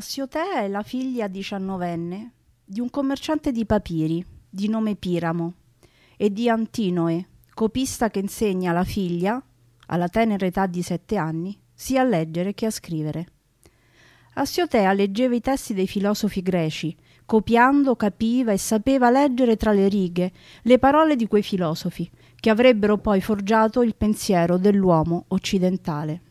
Assiotea è la figlia diciannovenne di un commerciante di papiri di nome Piramo e di Antinoe, copista che insegna alla figlia, alla tenera età di sette anni, sia a leggere che a scrivere. Assiotea leggeva i testi dei filosofi greci, copiando capiva e sapeva leggere tra le righe le parole di quei filosofi, che avrebbero poi forgiato il pensiero dell'uomo occidentale.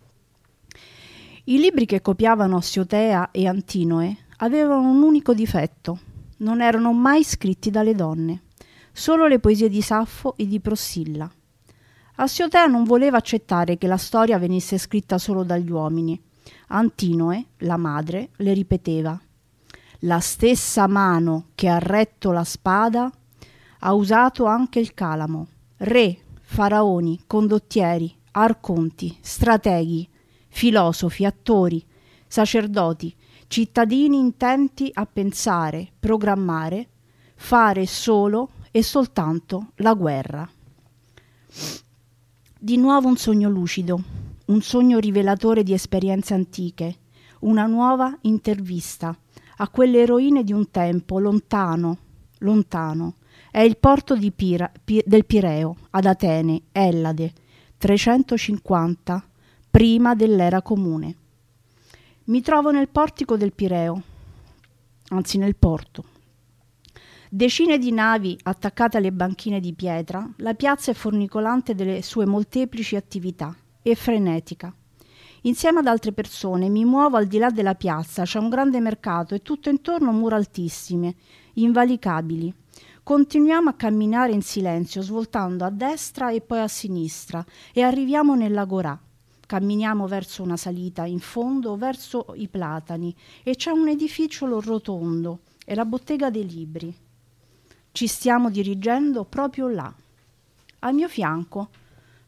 I libri che copiavano Assiotea e Antinoe avevano un unico difetto, non erano mai scritti dalle donne, solo le poesie di Saffo e di Prosilla. Assiotea non voleva accettare che la storia venisse scritta solo dagli uomini. Antinoe, la madre, le ripeteva la stessa mano che ha retto la spada ha usato anche il calamo. Re, faraoni, condottieri, arconti, strateghi, filosofi, attori, sacerdoti, cittadini intenti a pensare, programmare, fare solo e soltanto la guerra. Di nuovo un sogno lucido, un sogno rivelatore di esperienze antiche, una nuova intervista a quelle eroine di un tempo lontano, lontano. È il porto Pira, Pi, del Pireo, ad Atene, Ellade, 350, prima dell'era comune. Mi trovo nel portico del Pireo, anzi nel porto. Decine di navi attaccate alle banchine di pietra, la piazza è fornicolante delle sue molteplici attività e frenetica. Insieme ad altre persone mi muovo al di là della piazza, c'è un grande mercato e tutto intorno mura altissime, invalicabili. Continuiamo a camminare in silenzio, svoltando a destra e poi a sinistra, e arriviamo nell'agorà. Camminiamo verso una salita in fondo, verso i platani, e c'è un edificio rotondo, è la bottega dei libri. Ci stiamo dirigendo proprio là. Al mio fianco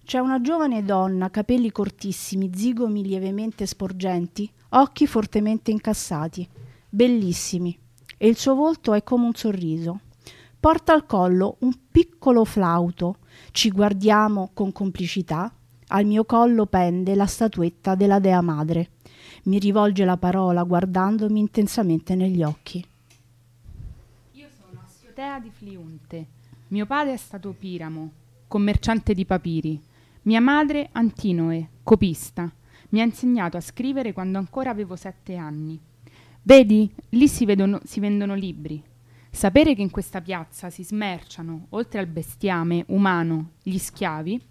c'è una giovane donna, capelli cortissimi, zigomi lievemente sporgenti, occhi fortemente incassati, bellissimi, e il suo volto è come un sorriso. Porta al collo un piccolo flauto, ci guardiamo con complicità, al mio collo pende la statuetta della Dea Madre. Mi rivolge la parola guardandomi intensamente negli occhi. Io sono Assiotea di Fliunte. Mio padre è stato Piramo, commerciante di papiri. Mia madre, Antinoe, copista, mi ha insegnato a scrivere quando ancora avevo sette anni. Vedi, lì si, vedono, si vendono libri. Sapere che in questa piazza si smerciano, oltre al bestiame umano, gli schiavi,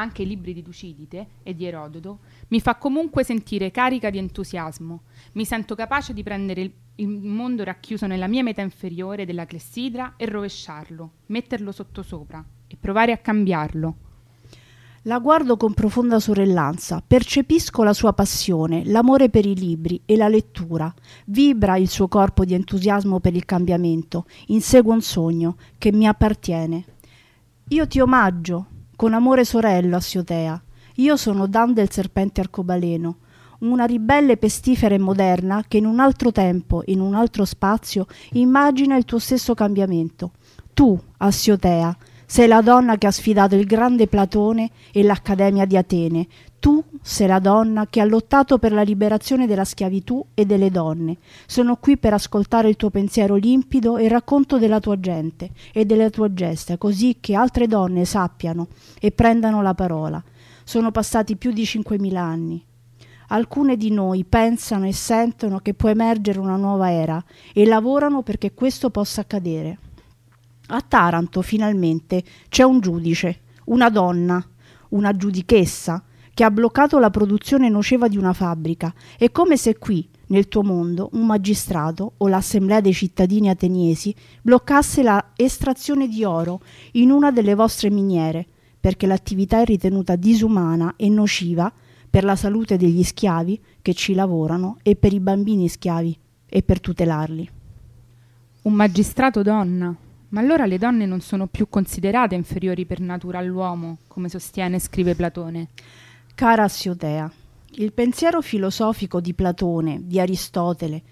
anche i libri di Tucidide e di Erodoto, mi fa comunque sentire carica di entusiasmo. Mi sento capace di prendere il, il mondo racchiuso nella mia metà inferiore della clessidra e rovesciarlo, metterlo sottosopra e provare a cambiarlo. La guardo con profonda sorellanza, percepisco la sua passione, l'amore per i libri e la lettura. Vibra il suo corpo di entusiasmo per il cambiamento, insegue un sogno che mi appartiene. Io ti omaggio, con amore sorello, Assiotea. Io sono Dan del serpente arcobaleno, una ribelle pestifera e moderna che in un altro tempo, in un altro spazio, immagina il tuo stesso cambiamento. Tu, Assiotea, sei la donna che ha sfidato il grande Platone e l'Accademia di Atene. Tu sei la donna che ha lottato per la liberazione della schiavitù e delle donne. Sono qui per ascoltare il tuo pensiero limpido e il racconto della tua gente e delle tue gesta, così che altre donne sappiano e prendano la parola. Sono passati più di 5.000 anni. Alcune di noi pensano e sentono che può emergere una nuova era e lavorano perché questo possa accadere. A Taranto finalmente c'è un giudice, una donna, una giudichessa, che ha bloccato la produzione noceva di una fabbrica. È come se qui, nel tuo mondo, un magistrato o l'assemblea dei cittadini ateniesi bloccasse la estrazione di oro in una delle vostre miniere, perché l'attività è ritenuta disumana e nociva per la salute degli schiavi che ci lavorano e per i bambini schiavi e per tutelarli. Un magistrato donna, ma allora le donne non sono più considerate inferiori per natura all'uomo, come sostiene e scrive Platone. Cara Assiotea, il pensiero filosofico di Platone, di Aristotele,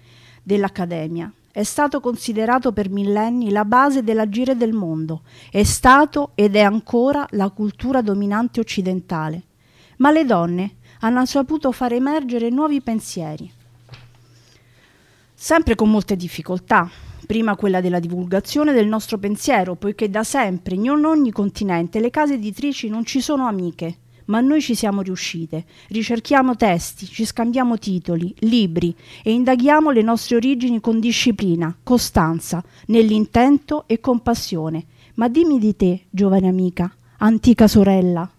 dell'Accademia è stato considerato per millenni la base dell'agire del mondo, è stato ed è ancora la cultura dominante occidentale. Ma le donne hanno saputo far emergere nuovi pensieri. Sempre con molte difficoltà, prima quella della divulgazione del nostro pensiero, poiché da sempre in ogni continente le case editrici non ci sono amiche, ma noi ci siamo riuscite. Ricerchiamo testi, ci scambiamo titoli, libri e indaghiamo le nostre origini con disciplina, costanza, nell'intento e compassione. Ma dimmi di te, giovane amica, antica sorella.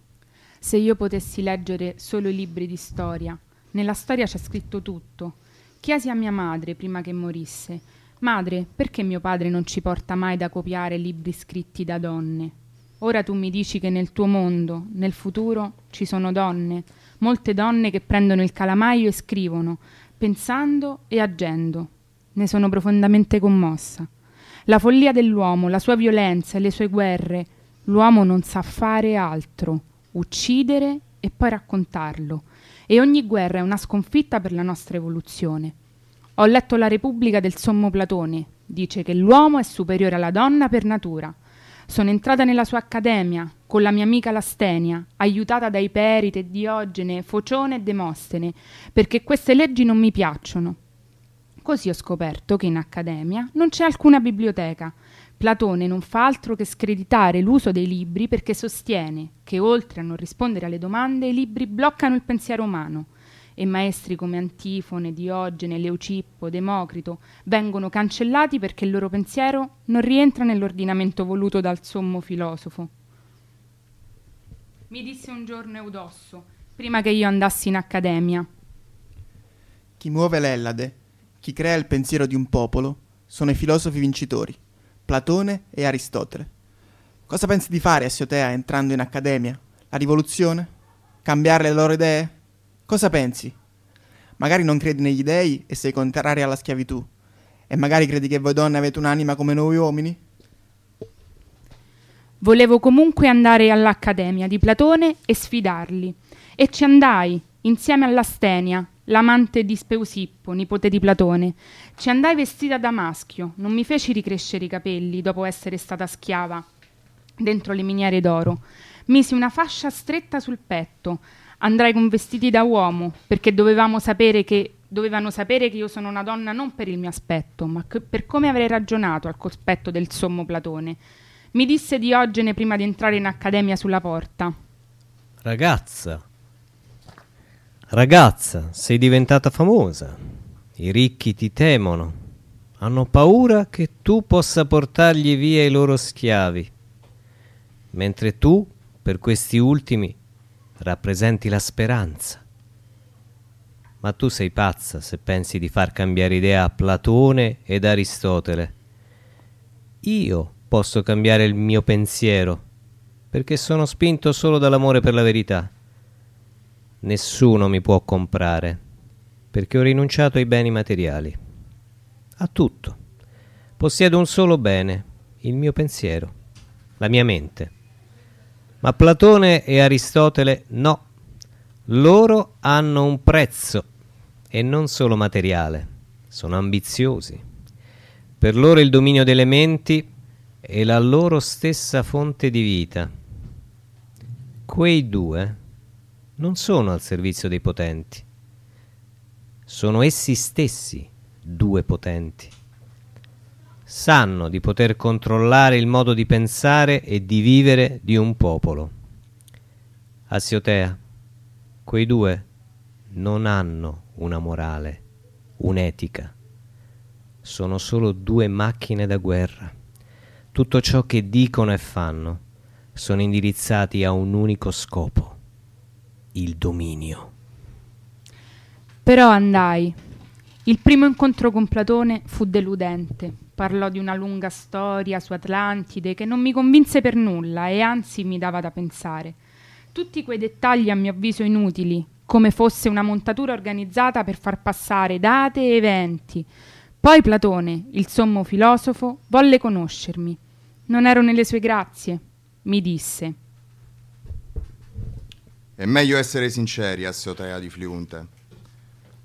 Se io potessi leggere solo i libri di storia, nella storia c'è scritto tutto. Chiesi a mia madre prima che morisse, Madre, perché mio padre non ci porta mai da copiare libri scritti da donne? Ora tu mi dici che nel tuo mondo, nel futuro, ci sono donne, molte donne che prendono il calamaio e scrivono, pensando e agendo. Ne sono profondamente commossa. La follia dell'uomo, la sua violenza e le sue guerre, l'uomo non sa fare altro, uccidere e poi raccontarlo. E ogni guerra è una sconfitta per la nostra evoluzione. Ho letto La Repubblica del Sommo Platone, dice che l'uomo è superiore alla donna per natura sono entrata nella sua accademia con la mia amica Lastenia, aiutata da Iperite, Diogene, Focione e Demostene, perché queste leggi non mi piacciono. Così ho scoperto che in accademia non c'è alcuna biblioteca. Platone non fa altro che screditare l'uso dei libri perché sostiene che oltre a non rispondere alle domande i libri bloccano il pensiero umano e maestri come Antifone, Diogene, Leucippo, Democrito vengono cancellati perché il loro pensiero non rientra nell'ordinamento voluto dal sommo filosofo. Mi disse un giorno Eudosso, prima che io andassi in accademia. Chi muove l'Ellade, chi crea il pensiero di un popolo, sono i filosofi vincitori, Platone e Aristotele. Cosa pensi di fare, Assiotea, entrando in accademia? La rivoluzione? Cambiare le loro idee? Cosa pensi? Magari non credi negli dei e sei contraria alla schiavitù. E magari credi che voi donne avete un'anima come noi uomini? Volevo comunque andare all'Accademia di Platone e sfidarli. E ci andai, insieme all'Astenia, l'amante di Speusippo, nipote di Platone. Ci andai vestita da maschio, non mi feci ricrescere i capelli dopo essere stata schiava dentro le miniere d'oro. Misi una fascia stretta sul petto, andrai con vestiti da uomo, perché dovevamo sapere che, dovevano sapere che io sono una donna non per il mio aspetto, ma per come avrei ragionato al cospetto del sommo Platone. Mi disse Diogene prima di entrare in accademia sulla porta. Ragazza, ragazza, sei diventata famosa. I ricchi ti temono. Hanno paura che tu possa portargli via i loro schiavi. Mentre tu, per questi ultimi, rappresenti la speranza. Ma tu sei pazza se pensi di far cambiare idea a Platone ed Aristotele. Io posso cambiare il mio pensiero, perché sono spinto solo dall'amore per la verità. Nessuno mi può comprare, perché ho rinunciato ai beni materiali. A tutto. Possiedo un solo bene, il mio pensiero, la mia mente. Ma Platone e Aristotele no. Loro hanno un prezzo e non solo materiale, sono ambiziosi. Per loro il dominio delle menti è la loro stessa fonte di vita. Quei due non sono al servizio dei potenti, sono essi stessi due potenti sanno di poter controllare il modo di pensare e di vivere di un popolo. Assiotea, quei due non hanno una morale, un'etica. Sono solo due macchine da guerra. Tutto ciò che dicono e fanno sono indirizzati a un unico scopo, il dominio. Però andai. Il primo incontro con Platone fu deludente Parlò di una lunga storia su Atlantide che non mi convinse per nulla e anzi mi dava da pensare. Tutti quei dettagli a mio avviso inutili, come fosse una montatura organizzata per far passare date e eventi. Poi Platone, il sommo filosofo, volle conoscermi. Non ero nelle sue grazie, mi disse. È meglio essere sinceri, Assiotea di Fliunte.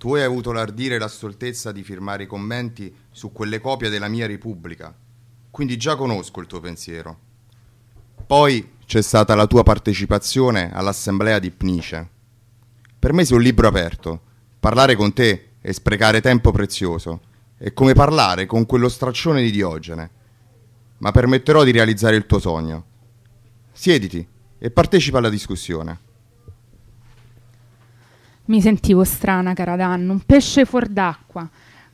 Tu hai avuto l'ardire e la stoltezza di firmare i commenti su quelle copie della mia Repubblica, quindi già conosco il tuo pensiero. Poi c'è stata la tua partecipazione all'assemblea di Pnice. Per me sei un libro aperto. Parlare con te è sprecare tempo prezioso È come parlare con quello straccione di Diogene. Ma permetterò di realizzare il tuo sogno. Siediti e partecipa alla discussione. Mi sentivo strana, cara Dan, un pesce fuor d'acqua.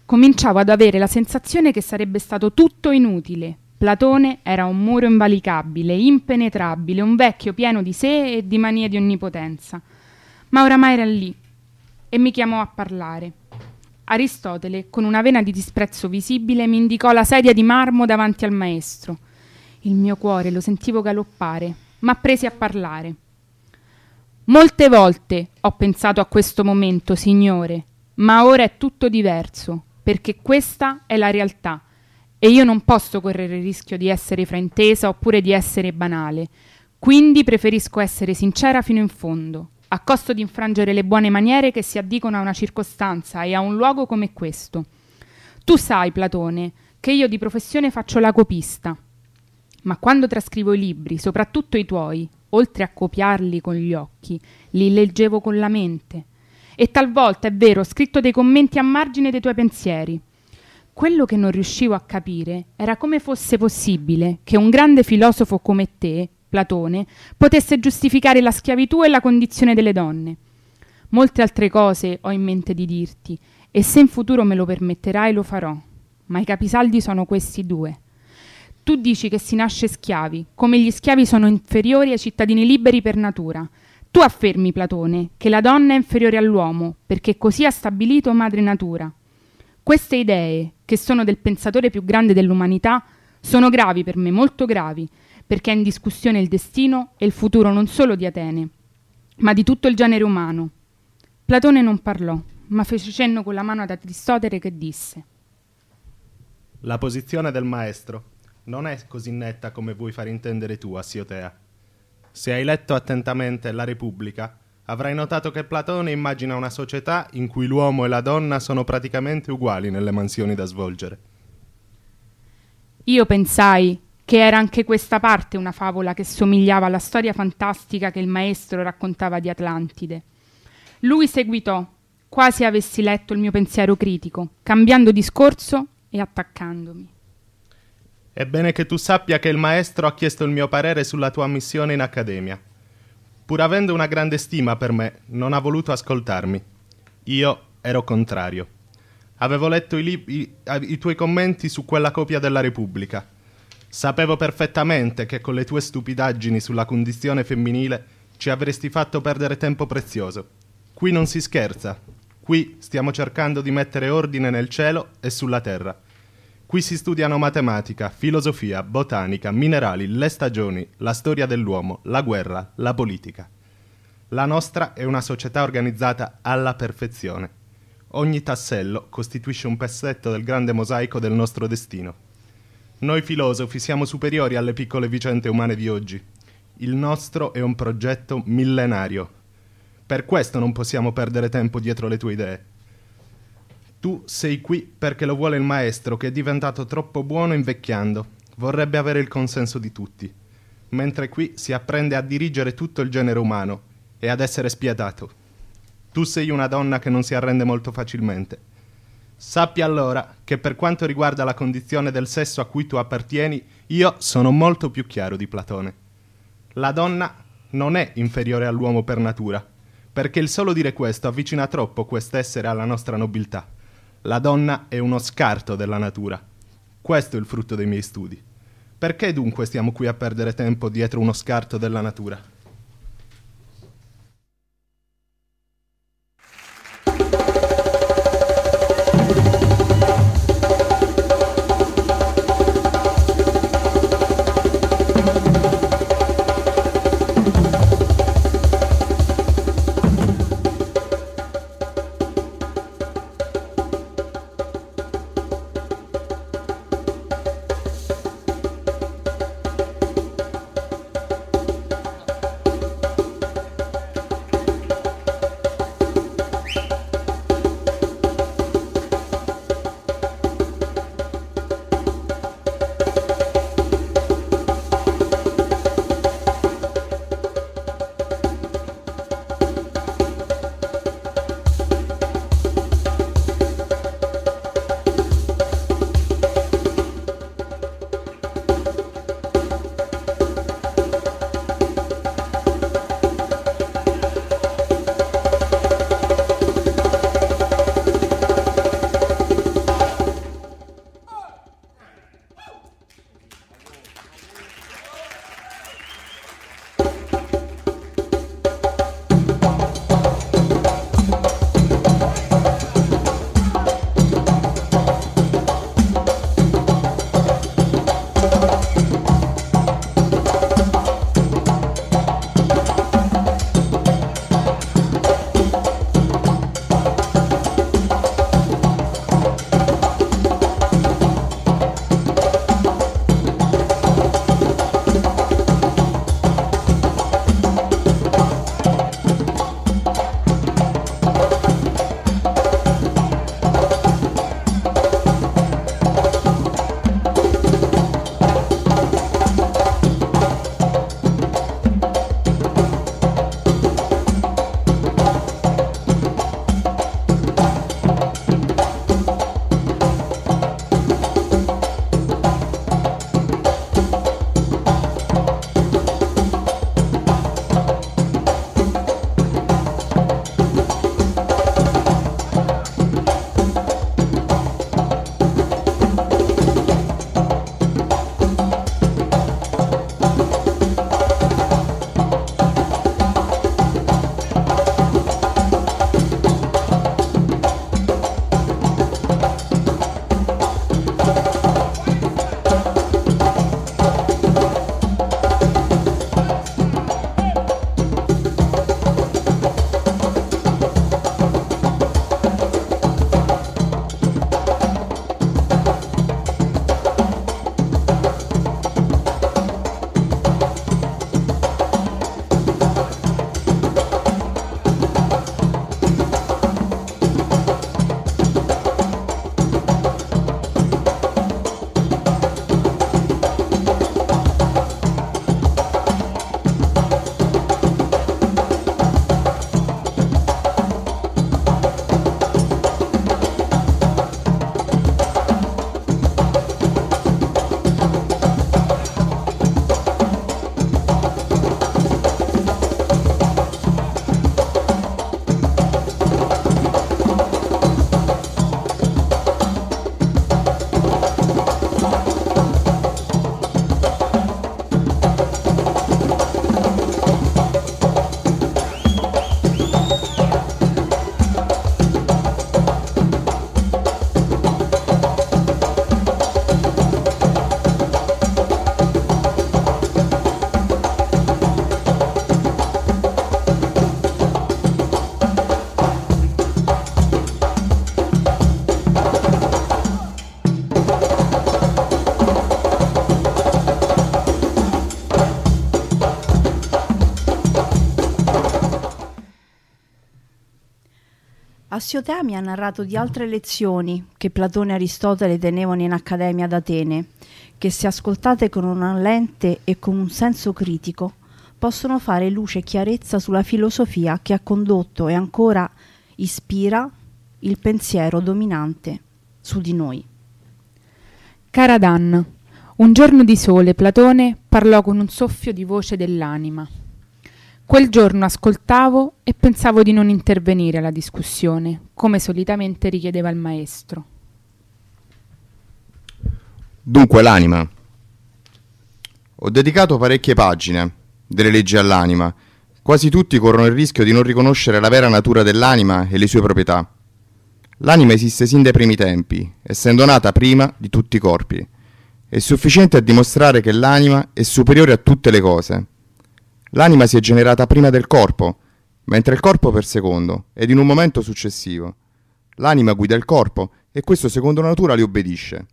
Cominciavo ad avere la sensazione che sarebbe stato tutto inutile. Platone era un muro invalicabile, impenetrabile, un vecchio pieno di sé e di manie di onnipotenza. Ma oramai era lì e mi chiamò a parlare. Aristotele, con una vena di disprezzo visibile, mi indicò la sedia di marmo davanti al maestro. Il mio cuore lo sentivo galoppare, ma presi a parlare. Molte volte ho pensato a questo momento, Signore, ma ora è tutto diverso, perché questa è la realtà e io non posso correre il rischio di essere fraintesa oppure di essere banale. Quindi preferisco essere sincera fino in fondo, a costo di infrangere le buone maniere che si addicono a una circostanza e a un luogo come questo. Tu sai, Platone, che io di professione faccio la copista ma quando trascrivo i libri, soprattutto i tuoi, oltre a copiarli con gli occhi, li leggevo con la mente. E talvolta, è vero, ho scritto dei commenti a margine dei tuoi pensieri. Quello che non riuscivo a capire era come fosse possibile che un grande filosofo come te, Platone, potesse giustificare la schiavitù e la condizione delle donne. Molte altre cose ho in mente di dirti, e se in futuro me lo permetterai lo farò, ma i capisaldi sono questi due. Tu dici che si nasce schiavi, come gli schiavi sono inferiori ai cittadini liberi per natura. Tu affermi, Platone, che la donna è inferiore all'uomo, perché così ha stabilito madre natura. Queste idee, che sono del pensatore più grande dell'umanità, sono gravi per me, molto gravi, perché è in discussione il destino e il futuro non solo di Atene, ma di tutto il genere umano. Platone non parlò, ma fece cenno con la mano ad Aristotele che disse La posizione del maestro non è così netta come vuoi far intendere tu, Assiotea. Se hai letto attentamente La Repubblica, avrai notato che Platone immagina una società in cui l'uomo e la donna sono praticamente uguali nelle mansioni da svolgere. Io pensai che era anche questa parte una favola che somigliava alla storia fantastica che il maestro raccontava di Atlantide. Lui seguitò, quasi avessi letto il mio pensiero critico, cambiando discorso e attaccandomi. È bene che tu sappia che il maestro ha chiesto il mio parere sulla tua missione in accademia. Pur avendo una grande stima per me, non ha voluto ascoltarmi. Io ero contrario. Avevo letto i, lib- i, i tuoi commenti su quella copia della Repubblica. Sapevo perfettamente che con le tue stupidaggini sulla condizione femminile ci avresti fatto perdere tempo prezioso. Qui non si scherza. Qui stiamo cercando di mettere ordine nel cielo e sulla terra. Qui si studiano matematica, filosofia, botanica, minerali, le stagioni, la storia dell'uomo, la guerra, la politica. La nostra è una società organizzata alla perfezione. Ogni tassello costituisce un pezzetto del grande mosaico del nostro destino. Noi filosofi siamo superiori alle piccole vicende umane di oggi. Il nostro è un progetto millenario. Per questo non possiamo perdere tempo dietro le tue idee. Tu sei qui perché lo vuole il maestro che è diventato troppo buono invecchiando. Vorrebbe avere il consenso di tutti. Mentre qui si apprende a dirigere tutto il genere umano e ad essere spietato. Tu sei una donna che non si arrende molto facilmente. Sappi allora che per quanto riguarda la condizione del sesso a cui tu appartieni, io sono molto più chiaro di Platone. La donna non è inferiore all'uomo per natura, perché il solo dire questo avvicina troppo quest'essere alla nostra nobiltà. La donna è uno scarto della natura. Questo è il frutto dei miei studi. Perché dunque stiamo qui a perdere tempo dietro uno scarto della natura? Assiotea mi ha narrato di altre lezioni che Platone e Aristotele tenevano in Accademia ad Atene, che se ascoltate con una lente e con un senso critico possono fare luce e chiarezza sulla filosofia che ha condotto e ancora ispira il pensiero dominante su di noi. Cara Dan, un giorno di sole Platone parlò con un soffio di voce dell'anima. Quel giorno ascoltavo e pensavo di non intervenire alla discussione, come solitamente richiedeva il maestro. Dunque, l'anima. Ho dedicato parecchie pagine delle leggi all'anima. Quasi tutti corrono il rischio di non riconoscere la vera natura dell'anima e le sue proprietà. L'anima esiste sin dai primi tempi, essendo nata prima di tutti i corpi. È sufficiente a dimostrare che l'anima è superiore a tutte le cose L'anima si è generata prima del corpo, mentre il corpo per secondo, ed in un momento successivo. L'anima guida il corpo e questo secondo natura le obbedisce.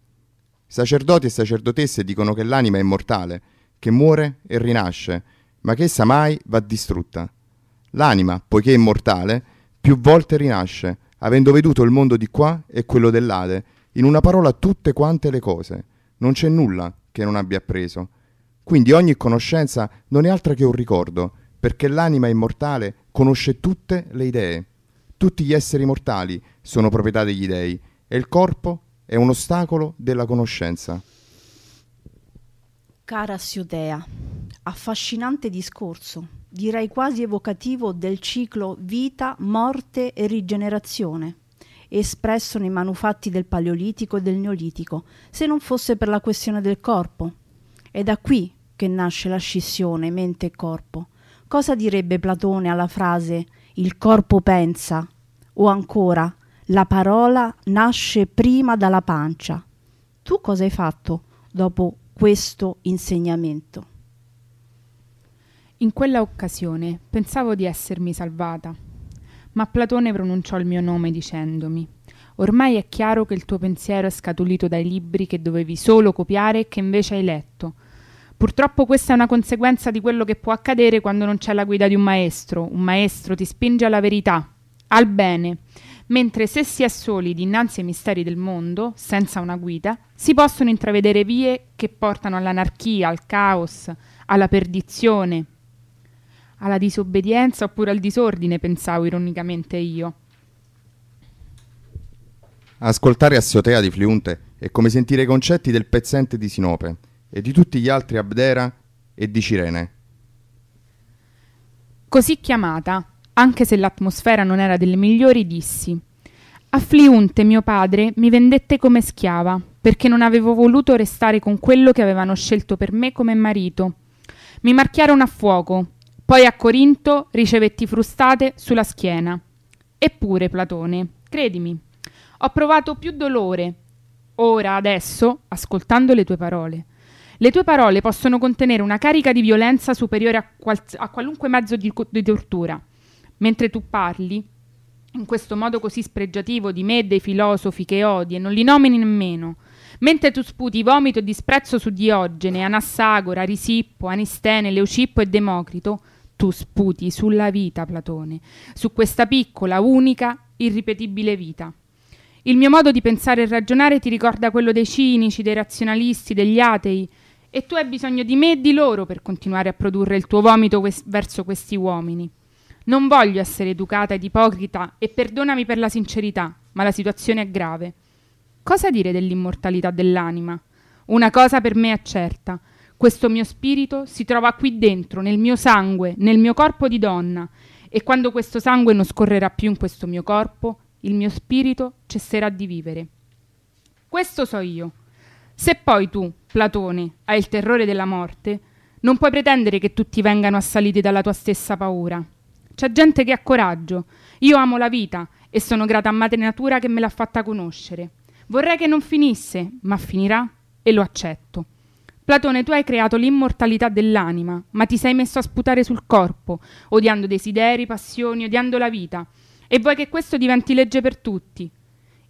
Sacerdoti e sacerdotesse dicono che l'anima è immortale, che muore e rinasce, ma che essa mai va distrutta. L'anima, poiché è immortale, più volte rinasce, avendo veduto il mondo di qua e quello dell'Ade, in una parola tutte quante le cose. Non c'è nulla che non abbia appreso. Quindi ogni conoscenza non è altro che un ricordo, perché l'anima immortale conosce tutte le idee. Tutti gli esseri mortali sono proprietà degli dei e il corpo è un ostacolo della conoscenza. Cara Siotea, affascinante discorso, direi quasi evocativo del ciclo vita, morte e rigenerazione, espresso nei manufatti del Paleolitico e del Neolitico, se non fosse per la questione del corpo. È da qui che nasce la scissione mente e corpo. Cosa direbbe Platone alla frase il corpo pensa o ancora la parola nasce prima dalla pancia? Tu cosa hai fatto dopo questo insegnamento? In quella occasione pensavo di essermi salvata, ma Platone pronunciò il mio nome dicendomi Ormai è chiaro che il tuo pensiero è scaturito dai libri che dovevi solo copiare e che invece hai letto, Purtroppo questa è una conseguenza di quello che può accadere quando non c'è la guida di un maestro. Un maestro ti spinge alla verità, al bene, mentre se si è soli dinanzi ai misteri del mondo, senza una guida, si possono intravedere vie che portano all'anarchia, al caos, alla perdizione, alla disobbedienza oppure al disordine, pensavo ironicamente io. Ascoltare Assiotea di Fliunte è come sentire i concetti del pezzente di Sinope e di tutti gli altri Abdera e di Cirene. Così chiamata, anche se l'atmosfera non era delle migliori, dissi Affliunte, mio padre, mi vendette come schiava, perché non avevo voluto restare con quello che avevano scelto per me come marito. Mi marchiarono a fuoco, poi a Corinto ricevetti frustate sulla schiena. Eppure, Platone, credimi, ho provato più dolore, ora, adesso, ascoltando le tue parole. Le tue parole possono contenere una carica di violenza superiore a, qual- a qualunque mezzo di, di tortura. Mentre tu parli, in questo modo così spregiativo di me e dei filosofi che odi e non li nomini nemmeno, mentre tu sputi vomito e disprezzo su Diogene, Anassagora, Risippo, Anistene, Leucippo e Democrito, tu sputi sulla vita, Platone, su questa piccola, unica, irripetibile vita. Il mio modo di pensare e ragionare ti ricorda quello dei cinici, dei razionalisti, degli atei, e tu hai bisogno di me e di loro per continuare a produrre il tuo vomito que- verso questi uomini. Non voglio essere educata ed ipocrita e perdonami per la sincerità, ma la situazione è grave. Cosa dire dell'immortalità dell'anima? Una cosa per me è certa. Questo mio spirito si trova qui dentro, nel mio sangue, nel mio corpo di donna, e quando questo sangue non scorrerà più in questo mio corpo, il mio spirito cesserà di vivere. Questo so io. Se poi tu, Platone, hai il terrore della morte, non puoi pretendere che tutti vengano assaliti dalla tua stessa paura. C'è gente che ha coraggio. Io amo la vita e sono grata a madre natura che me l'ha fatta conoscere. Vorrei che non finisse, ma finirà e lo accetto. Platone, tu hai creato l'immortalità dell'anima, ma ti sei messo a sputare sul corpo, odiando desideri, passioni, odiando la vita, e vuoi che questo diventi legge per tutti.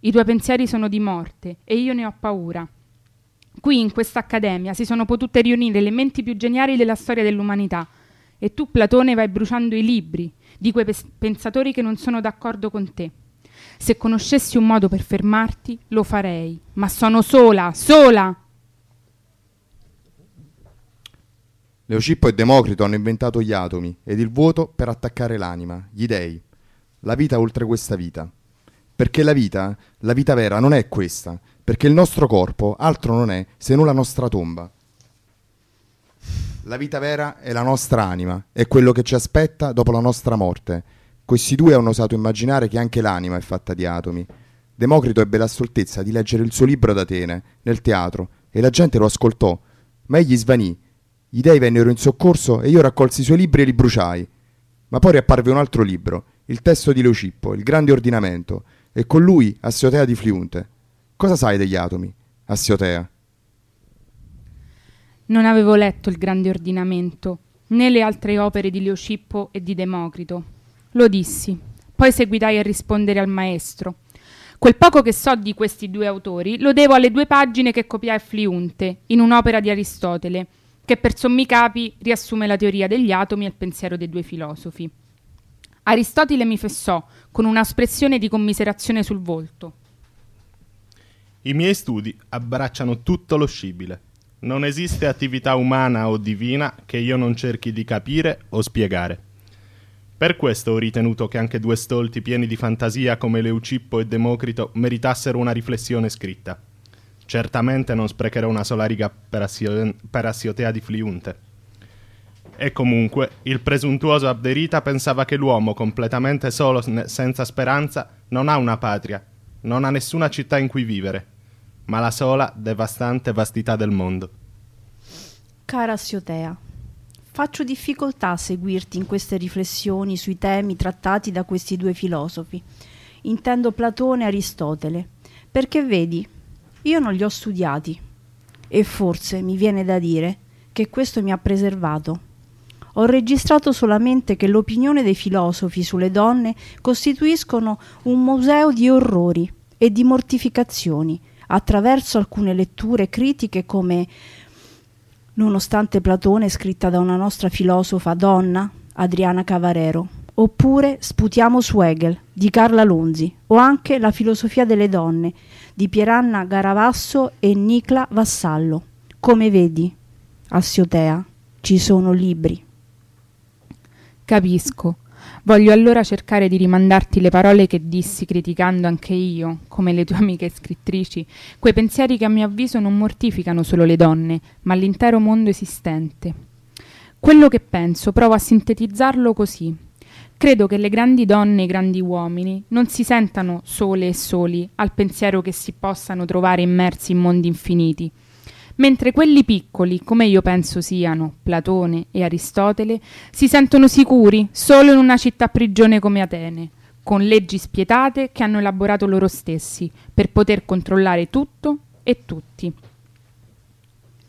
I tuoi pensieri sono di morte e io ne ho paura. Qui in questa accademia si sono potute riunire le menti più geniali della storia dell'umanità e tu, Platone, vai bruciando i libri di quei pes- pensatori che non sono d'accordo con te. Se conoscessi un modo per fermarti, lo farei, ma sono sola, sola! Leocippo e Democrito hanno inventato gli atomi ed il vuoto per attaccare l'anima, gli dei, la vita oltre questa vita. Perché la vita, la vita vera, non è questa, perché il nostro corpo altro non è se non la nostra tomba. La vita vera è la nostra anima, è quello che ci aspetta dopo la nostra morte. Questi due hanno osato immaginare che anche l'anima è fatta di atomi. Democrito ebbe la stoltezza di leggere il suo libro ad Atene, nel teatro, e la gente lo ascoltò, ma egli svanì. Gli dei vennero in soccorso e io raccolsi i suoi libri e li bruciai. Ma poi riapparve un altro libro, il testo di Leucippo, il grande ordinamento, e con lui Assiotea di Fliunte. Cosa sai degli atomi, Assiotea? Non avevo letto il grande ordinamento, né le altre opere di Leocippo e di Democrito. Lo dissi. Poi seguitai a rispondere al maestro. Quel poco che so di questi due autori lo devo alle due pagine che copiai a Fliunte, in un'opera di Aristotele, che per sommi capi riassume la teoria degli atomi e il pensiero dei due filosofi. Aristotele mi fessò con una espressione di commiserazione sul volto. I miei studi abbracciano tutto lo scibile. Non esiste attività umana o divina che io non cerchi di capire o spiegare. Per questo ho ritenuto che anche due stolti pieni di fantasia come Leucippo e Democrito meritassero una riflessione scritta. Certamente non sprecherò una sola riga per, Assio- per Assiotea di Fliunte. E comunque, il presuntuoso Abderita pensava che l'uomo, completamente solo, senza speranza, non ha una patria, non ha nessuna città in cui vivere ma la sola devastante vastità del mondo. Cara Assiotea, faccio difficoltà a seguirti in queste riflessioni sui temi trattati da questi due filosofi. Intendo Platone e Aristotele, perché vedi, io non li ho studiati e forse mi viene da dire che questo mi ha preservato. Ho registrato solamente che l'opinione dei filosofi sulle donne costituiscono un museo di orrori e di mortificazioni attraverso alcune letture critiche come Nonostante Platone scritta da una nostra filosofa donna, Adriana Cavarero, oppure Sputiamo su Hegel di Carla Lonzi o anche La filosofia delle donne di Pieranna Garavasso e Nicla Vassallo. Come vedi, Assiotea, ci sono libri. Capisco. Voglio allora cercare di rimandarti le parole che dissi criticando anche io, come le tue amiche scrittrici, quei pensieri che a mio avviso non mortificano solo le donne, ma l'intero mondo esistente. Quello che penso provo a sintetizzarlo così. Credo che le grandi donne e i grandi uomini non si sentano sole e soli al pensiero che si possano trovare immersi in mondi infiniti, mentre quelli piccoli, come io penso siano Platone e Aristotele, si sentono sicuri solo in una città prigione come Atene, con leggi spietate che hanno elaborato loro stessi per poter controllare tutto e tutti.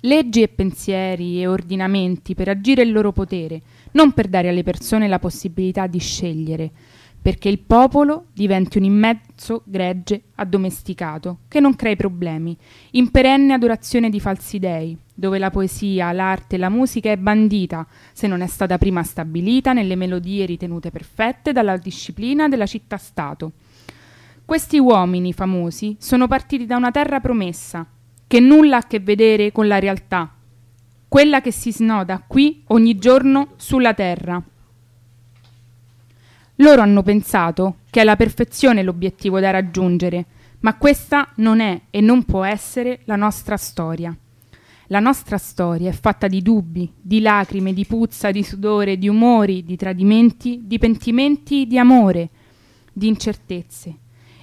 Leggi e pensieri e ordinamenti per agire il loro potere, non per dare alle persone la possibilità di scegliere, perché il popolo diventi un immenso gregge addomesticato che non crei problemi, in perenne adorazione di falsi dei, dove la poesia, l'arte e la musica è bandita se non è stata prima stabilita nelle melodie ritenute perfette dalla disciplina della città-stato. Questi uomini famosi sono partiti da una terra promessa, che nulla ha a che vedere con la realtà, quella che si snoda qui ogni giorno sulla terra. Loro hanno pensato che è la perfezione l'obiettivo da raggiungere, ma questa non è e non può essere la nostra storia. La nostra storia è fatta di dubbi, di lacrime, di puzza, di sudore, di umori, di tradimenti, di pentimenti, di amore, di incertezze.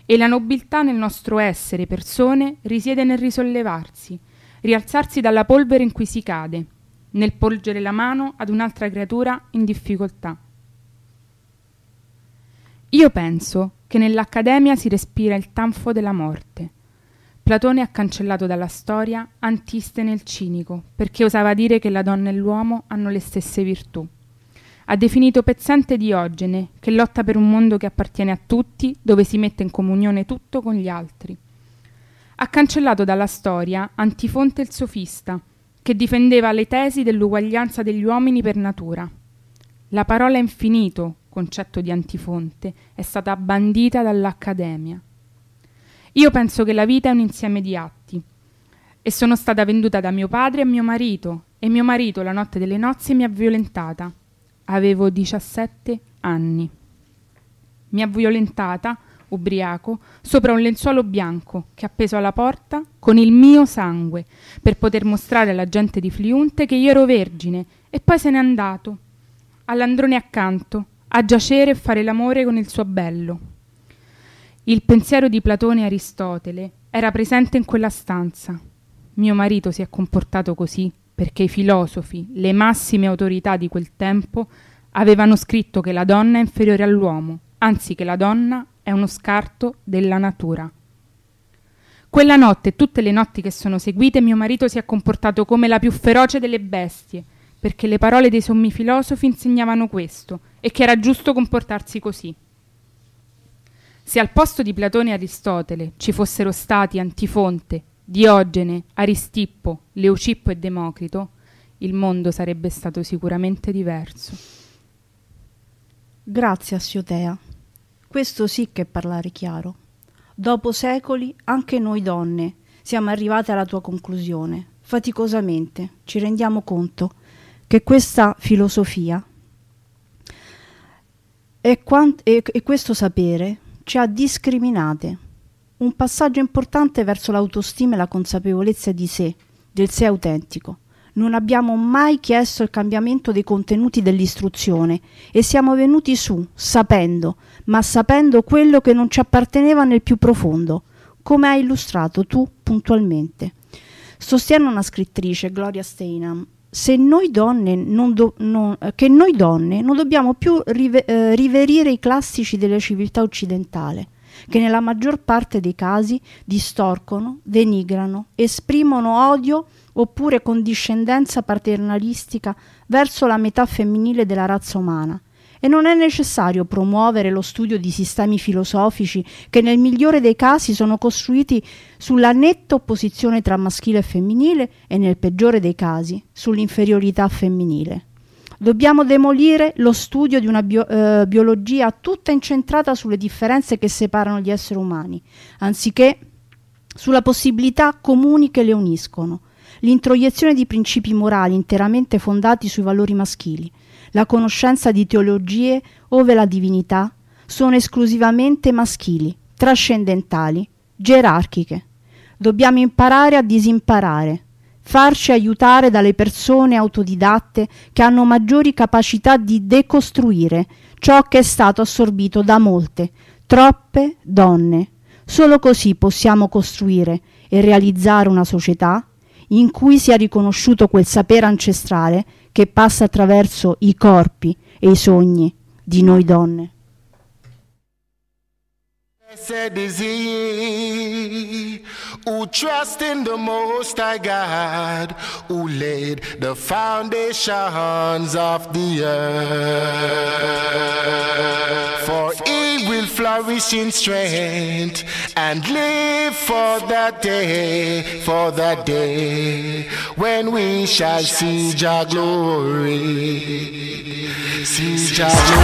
E la nobiltà nel nostro essere persone risiede nel risollevarsi, rialzarsi dalla polvere in cui si cade, nel porgere la mano ad un'altra creatura in difficoltà. Io penso che nell'Accademia si respira il tanfo della morte. Platone ha cancellato dalla storia Antistene il cinico, perché osava dire che la donna e l'uomo hanno le stesse virtù. Ha definito pezzente Diogene, che lotta per un mondo che appartiene a tutti, dove si mette in comunione tutto con gli altri. Ha cancellato dalla storia Antifonte il sofista, che difendeva le tesi dell'uguaglianza degli uomini per natura. La parola infinito, concetto di antifonte, è stata bandita dall'Accademia. Io penso che la vita è un insieme di atti e sono stata venduta da mio padre a mio marito e mio marito la notte delle nozze mi ha violentata. Avevo 17 anni. Mi ha violentata, ubriaco, sopra un lenzuolo bianco che appeso alla porta con il mio sangue per poter mostrare alla gente di Fliunte che io ero vergine e poi se n'è andato all'androne accanto a giacere e fare l'amore con il suo bello. Il pensiero di Platone e Aristotele era presente in quella stanza. Mio marito si è comportato così perché i filosofi, le massime autorità di quel tempo, avevano scritto che la donna è inferiore all'uomo, anzi che la donna è uno scarto della natura. Quella notte e tutte le notti che sono seguite mio marito si è comportato come la più feroce delle bestie, perché le parole dei sommi filosofi insegnavano questo e che era giusto comportarsi così. Se al posto di Platone e Aristotele ci fossero stati Antifonte, Diogene, Aristippo, Leucippo e Democrito, il mondo sarebbe stato sicuramente diverso. Grazie, Assiotea. Questo sì che è parlare chiaro. Dopo secoli, anche noi donne siamo arrivate alla tua conclusione. Faticosamente ci rendiamo conto che questa filosofia e, e, e questo sapere ci ha discriminate. Un passaggio importante verso l'autostima e la consapevolezza di sé, del sé autentico. Non abbiamo mai chiesto il cambiamento dei contenuti dell'istruzione e siamo venuti su, sapendo, ma sapendo quello che non ci apparteneva nel più profondo, come hai illustrato tu puntualmente. Sostiene una scrittrice, Gloria Steinem, se noi donne non do, non, che noi donne non dobbiamo più rive, eh, riverire i classici della civiltà occidentale, che nella maggior parte dei casi distorcono, denigrano, esprimono odio oppure condiscendenza paternalistica verso la metà femminile della razza umana e non è necessario promuovere lo studio di sistemi filosofici che nel migliore dei casi sono costruiti sulla netta opposizione tra maschile e femminile e nel peggiore dei casi sull'inferiorità femminile. Dobbiamo demolire lo studio di una bio, eh, biologia tutta incentrata sulle differenze che separano gli esseri umani, anziché sulla possibilità comuni che le uniscono, l'introiezione di principi morali interamente fondati sui valori maschili, la conoscenza di teologie ove la divinità sono esclusivamente maschili, trascendentali, gerarchiche. Dobbiamo imparare a disimparare, farci aiutare dalle persone autodidatte che hanno maggiori capacità di decostruire ciò che è stato assorbito da molte, troppe donne. Solo così possiamo costruire e realizzare una società in cui sia riconosciuto quel sapere ancestrale che passa attraverso i corpi e i sogni di noi donne. Blessed is he who trusts in the Most High God, who laid the foundations of the earth. For he will flourish in strength and live for that day, for that day when we shall see Jah glory. See Jah glory.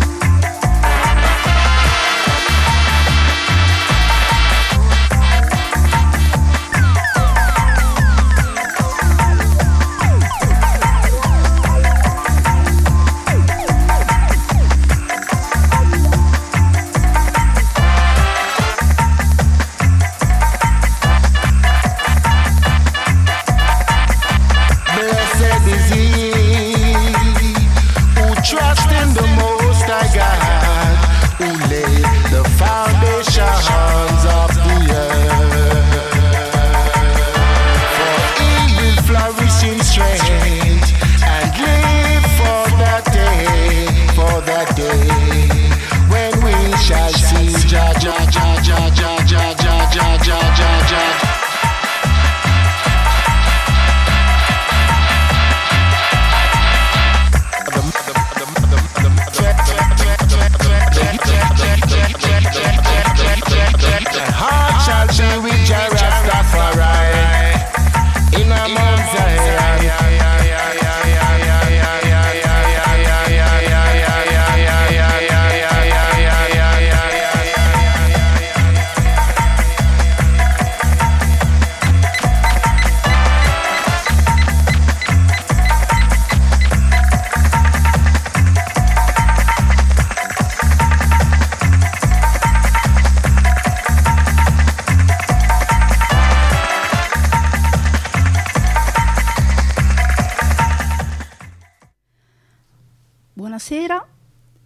Buonasera.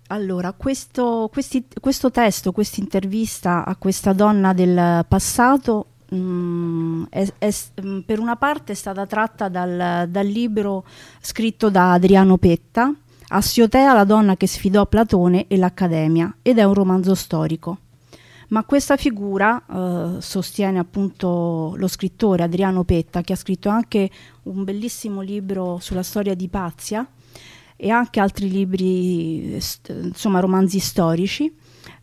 Allora, questo, questi- questo testo, questa intervista a questa donna del passato, mm, è- è mm, per una parte è stata tratta dal, dal libro scritto da Adriano Petta, Assiotea, la donna che sfidò Platone e l'Accademia, ed è un romanzo storico. Ma questa figura, eh, sostiene appunto lo scrittore Adriano Petta, che ha scritto anche un bellissimo libro sulla storia di Pazia e anche altri libri, insomma romanzi storici,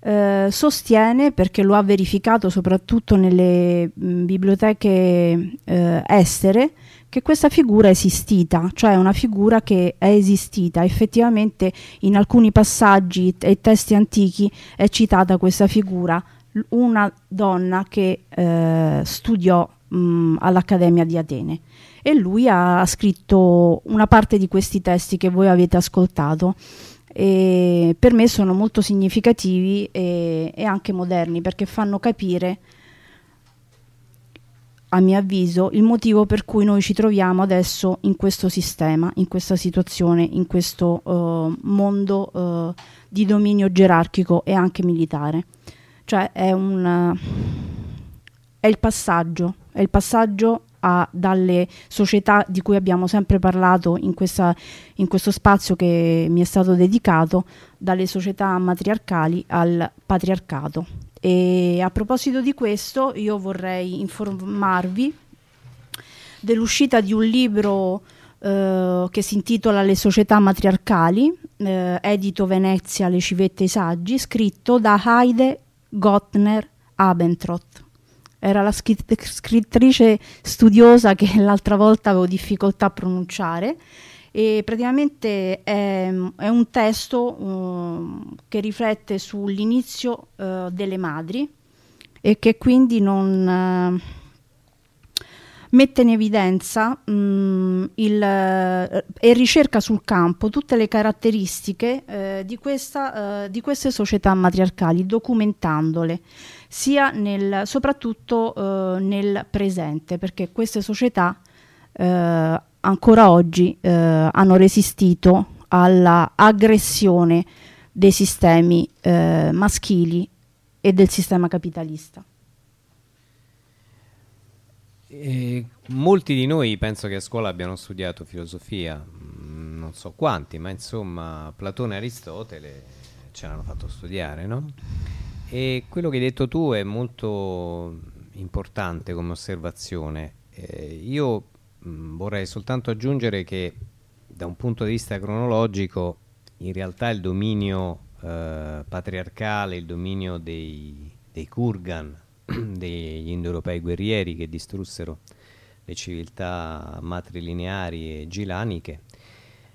eh, sostiene, perché lo ha verificato soprattutto nelle mh, biblioteche eh, estere, che questa figura è esistita, cioè una figura che è esistita. Effettivamente in alcuni passaggi e testi antichi è citata questa figura, una donna che eh, studiò mh, all'Accademia di Atene e lui ha scritto una parte di questi testi che voi avete ascoltato e per me sono molto significativi e, e anche moderni perché fanno capire a mio avviso il motivo per cui noi ci troviamo adesso in questo sistema, in questa situazione, in questo eh, mondo eh, di dominio gerarchico e anche militare. Cioè è un è il passaggio, è il passaggio a- dalle società di cui abbiamo sempre parlato in, questa- in questo spazio che mi è stato dedicato, dalle società matriarcali al patriarcato. E a proposito di questo, io vorrei informarvi dell'uscita di un libro eh, che si intitola Le società matriarcali, eh, edito Venezia, Le civette e i saggi, scritto da Heide Gottner Abendroth. Era la scrit- scrittrice studiosa che l'altra volta avevo difficoltà a pronunciare. E praticamente è, è un testo um, che riflette sull'inizio eh, delle madri e che quindi non eh, mette in evidenza mh, il, eh, e ricerca sul campo tutte le caratteristiche eh, di, questa, eh, di queste società matriarcali, documentandole sia nel, soprattutto eh, nel presente, perché queste società eh, ancora oggi eh, hanno resistito alla aggressione dei sistemi eh, maschili e del sistema capitalista. E molti di noi penso che a scuola abbiano studiato filosofia, mm, non so quanti, ma insomma Platone e Aristotele ce l'hanno fatto studiare, no? E quello che hai detto tu è molto importante come osservazione. Eh, io mh, vorrei soltanto aggiungere che da un punto di vista cronologico in realtà il dominio eh, patriarcale, il dominio dei, dei Kurgan, degli indoeuropei guerrieri che distrussero le civiltà matrilineari e gilaniche,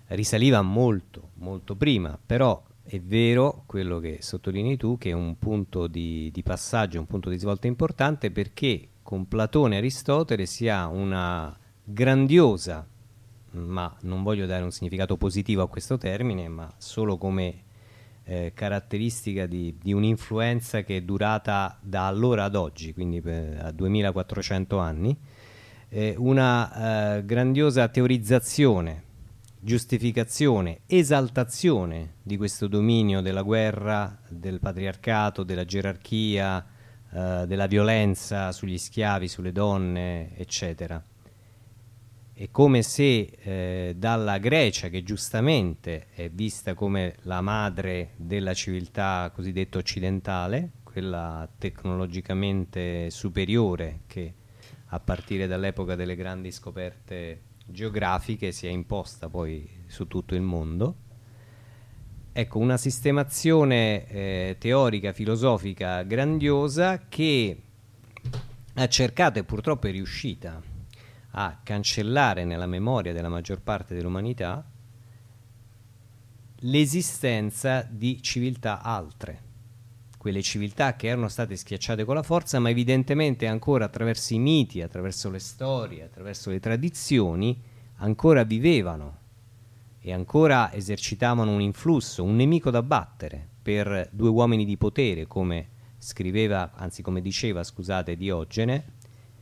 risaliva molto, molto prima, però è vero quello che sottolinei tu, che è un punto di, di passaggio, un punto di svolta importante perché con Platone e Aristotele si ha una grandiosa, ma non voglio dare un significato positivo a questo termine, ma solo come eh, caratteristica di, di un'influenza che è durata da allora ad oggi, quindi per, a 2400 anni, eh, una eh, grandiosa teorizzazione, giustificazione, esaltazione di questo dominio della guerra, del patriarcato, della gerarchia, eh, della violenza sugli schiavi, sulle donne, eccetera. È come se eh, dalla Grecia, che giustamente è vista come la madre della civiltà cosiddetta occidentale, quella tecnologicamente superiore che a partire dall'epoca delle grandi scoperte geografiche si è imposta poi su tutto il mondo. Ecco, una sistemazione eh, teorica, filosofica grandiosa che ha cercato e purtroppo è riuscita a cancellare nella memoria della maggior parte dell'umanità l'esistenza di civiltà altre, quelle civiltà che erano state schiacciate con la forza, ma evidentemente ancora attraverso i miti, attraverso le storie, attraverso le tradizioni, ancora vivevano e ancora esercitavano un influsso, un nemico da battere per due uomini di potere, come scriveva, anzi come diceva, scusate, Diogene,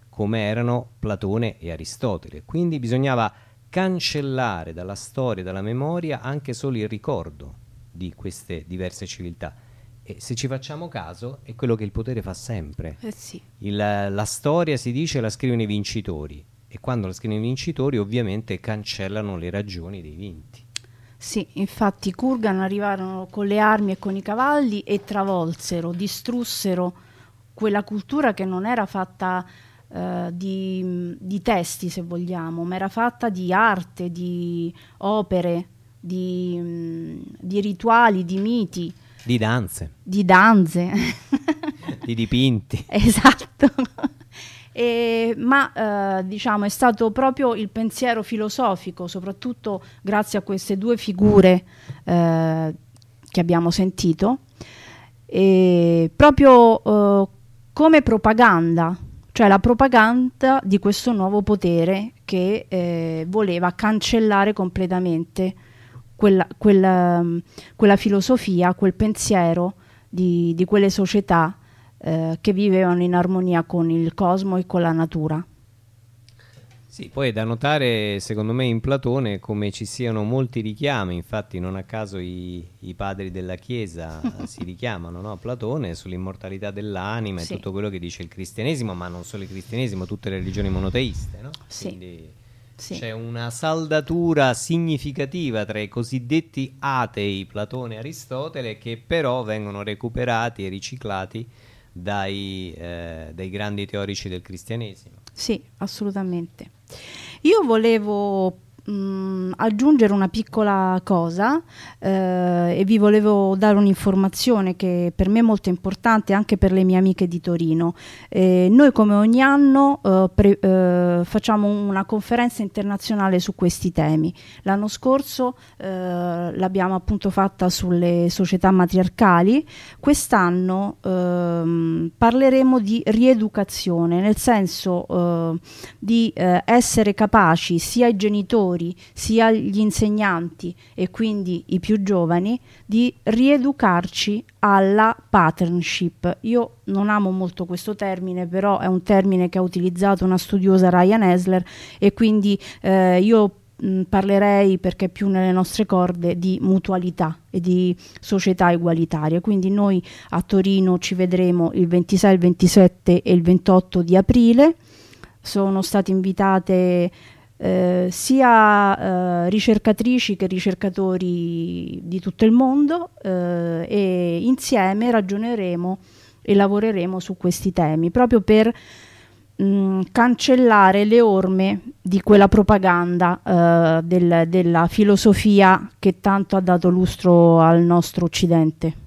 come erano Platone e Aristotele. Quindi bisognava cancellare dalla storia, dalla memoria anche solo il ricordo di queste diverse civiltà. E se ci facciamo caso è quello che il potere fa sempre. Eh sì. Il- la storia si dice la scrivono i vincitori e quando la scrivono i vincitori ovviamente cancellano le ragioni dei vinti. Sì, infatti i Kurgan arrivarono con le armi e con i cavalli e travolsero, distrussero quella cultura che non era fatta eh, di, di testi, se vogliamo, ma era fatta di arte, di opere, di, mm, di rituali, di miti, Di danze, di danze. di dipinti. Esatto. E- ma eh, diciamo è stato proprio il pensiero filosofico, soprattutto grazie a queste due figure eh, che abbiamo sentito, e proprio eh, come propaganda, cioè la propaganda di questo nuovo potere che eh, voleva cancellare completamente quella, quella, quella filosofia, quel pensiero di, di quelle società eh, che vivevano in armonia con il cosmo e con la natura. Sì, poi è da notare secondo me in Platone come ci siano molti richiami, infatti non a caso i, i padri della Chiesa si richiamano no, a Platone sull'immortalità dell'anima Sì. e tutto quello che dice il cristianesimo, ma non solo il cristianesimo, tutte le religioni monoteiste. No? Sì. Quindi Sì. c'è una saldatura significativa tra i cosiddetti atei Platone e Aristotele che però vengono recuperati e riciclati dai, eh, dai grandi teorici del cristianesimo. Sì, assolutamente. Io volevo mh, aggiungere una piccola cosa eh, e vi volevo dare un'informazione che per me è molto importante anche per le mie amiche di Torino. Eh, noi come ogni anno eh, pre- eh, facciamo una conferenza internazionale su questi temi. L'anno scorso eh, l'abbiamo appunto fatta sulle società matriarcali, quest'anno ehm, parleremo di rieducazione, nel senso eh, di essere capaci sia i genitori sia gli insegnanti e quindi i più giovani di rieducarci alla partnership. Io non amo molto questo termine, però è un termine che ha utilizzato una studiosa Ryan Esler e quindi eh, io mh, parlerei perché è più nelle nostre corde di mutualità e di società egualitaria. Quindi noi a Torino ci vedremo il 26, il 27 e il 28 di aprile. Sono state invitate eh, sia eh, ricercatrici che ricercatori di tutto il mondo eh, e insieme ragioneremo e lavoreremo su questi temi proprio per mh, cancellare le orme di quella propaganda eh, del- della filosofia che tanto ha dato lustro al nostro Occidente.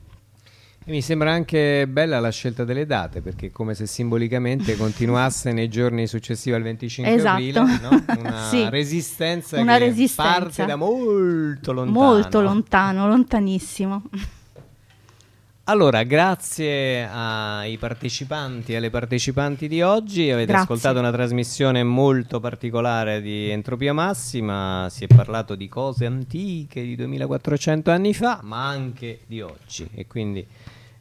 E mi sembra anche bella la scelta delle date, perché è come se simbolicamente continuasse nei giorni successivi al 25 Esatto. aprile, no? una Sì. resistenza Una che resistenza. parte da molto lontano. Molto lontano, lontanissimo. Allora, grazie ai partecipanti e alle partecipanti di oggi. Avete Grazie. ascoltato una trasmissione molto particolare di Entropia Massima. Si è parlato di cose antiche di 2400 anni fa, ma anche di oggi. E quindi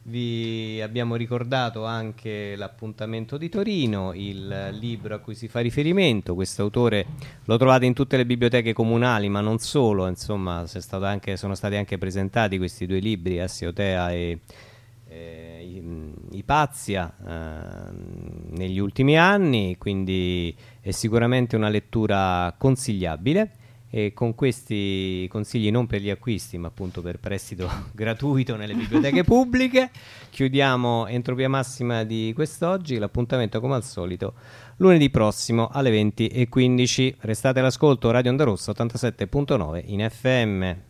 vi abbiamo ricordato anche l'appuntamento di Torino, il libro a cui si fa riferimento. Questo autore lo trovate in tutte le biblioteche comunali, ma non solo. Insomma, anche- sono stati anche presentati questi due libri, Assiotea e eh, Ipazia, eh, negli ultimi anni. Quindi è sicuramente una lettura consigliabile. E con questi consigli non per gli acquisti, ma appunto per prestito gratuito nelle biblioteche pubbliche, chiudiamo Entropia Massima di quest'oggi. L'appuntamento, come al solito, lunedì prossimo alle 20.15. Restate all'ascolto Radio Onda Rossa 87.9 in FM.